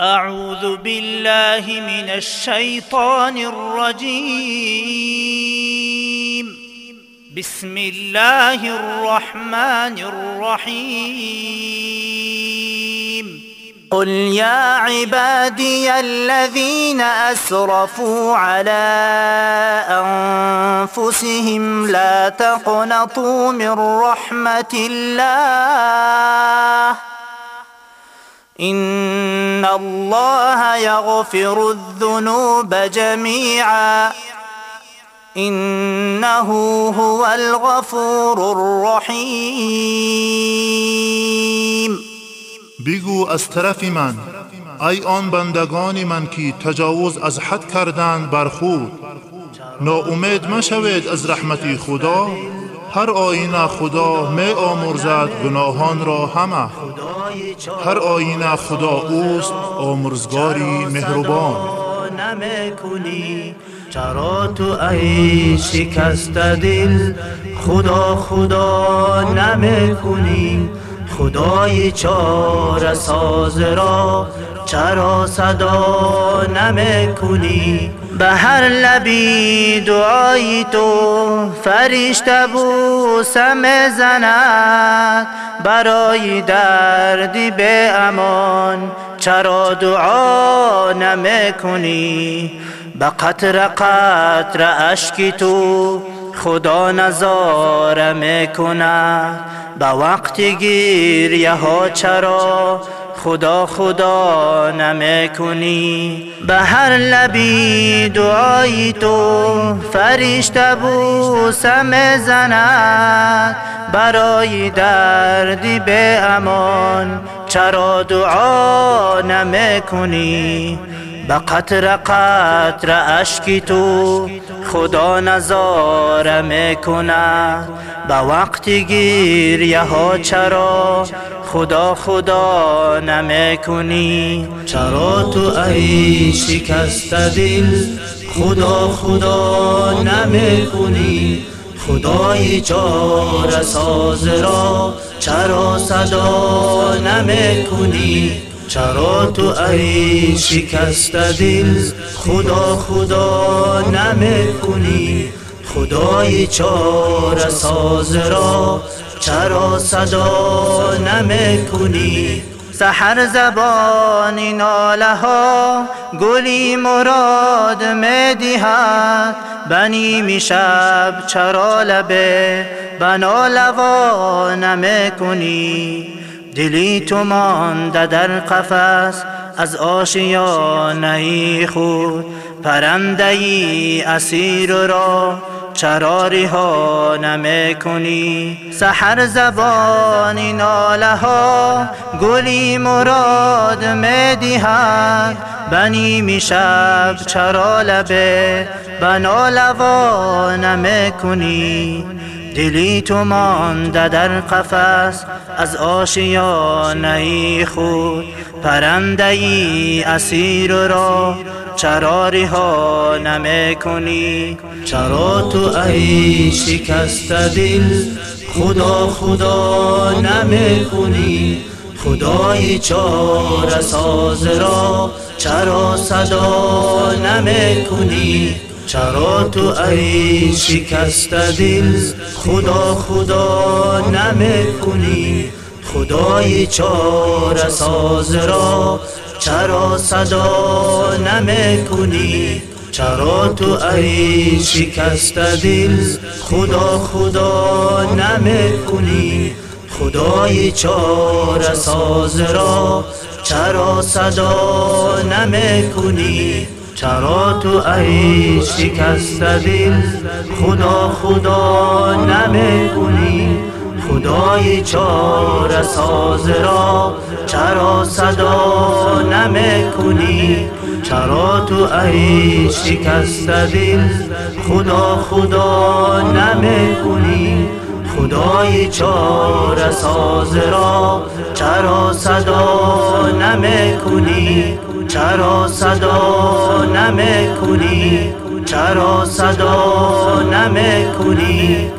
أعوذ بالله من الشيطان الرجيم. بسم الله الرحمن الرحيم. قل يا عبادي الذين أسرفوا على أنفسهم لا تقنطوا من رحمة الله. ان الله يغفر الذنوب جميعا انه هو الغفور الرحیم بگو از طرف من ای آن بندگان من که تجاوز از حد کردند بر خود ناامید مشوید از رحمت خدا هر آینه خدا می آمرزد گناهان را همه. هر آینه خدا اوست آمرزگاری مهربان. نمی‌کنی. چرا تو ای شکست دل؟ خدا خدا نمی‌کنی. خدای چار ساز را چرا صدا نمی‌کنی؟ به هر لبی دعای تو فرشته بوسه زند. برای دردی به امان چرا دعا نمی‌کنی؟ به قطر قطر اشکی تو خدا نظاره می‌کند. به وقت گیریه ها چرا خدا خدا نمی‌کنی؟ به هر لبی دعای تو فرشته بوسه می‌زند برای دردی به امان چرا دعا نمی‌کنی؟ به قطر قطر اشکی تو خدا نظاره می‌کند به وقت گیریه ها چرا خدا خدا نمی‌کنی؟ چرا تو ای شکست دل خدا خدا نمی‌کنی خدای چار ساز را چرا صدا نمی‌کنی چرا تو ای شکست دل خدا خدا نمی‌کنی خدای چار ساز را چرا صدا نمی‌کنی سحر زبان ناله ها گلی مراد می‌دهد بنی می شب چرا لبه بنا لوا نمی‌کنی دلی تو مانده در قفس از آشیانه خود پرنده ای اسیر را چرا ها نمی کنی سحر زبان ناله ها گلی مراد می دیهد بنی می شب چرا لبه بنا لوا نمی کنی دلی تو مانده در قفس از آشیانه خود. پرنده ای اسیر را چرا ها نمی کنی چرا تو ای شکست دل؟ خدا خدا نمی کنی خدای چار ساز را چرا صدا نمی کنی چرا تو ای شکست دل خدا خدا نمی کنی. خدای چار ساز را چرا صدا نمی کنی؟ چرا تو ای شکست دل خدا خدا نمی کنی. خدای چار ساز را چرا صدا نمی کنی؟ چرا تو ای شکست دل خدا خدا نمی کنی خدای چار ساز را چرا صدا نمی کنی چرا تو ای شکست دل خدا خدا نمی کنی خدای چار ساز را چرا صدا نمی کنی چرا صدا نمی کنی چرا صدا نمی کنی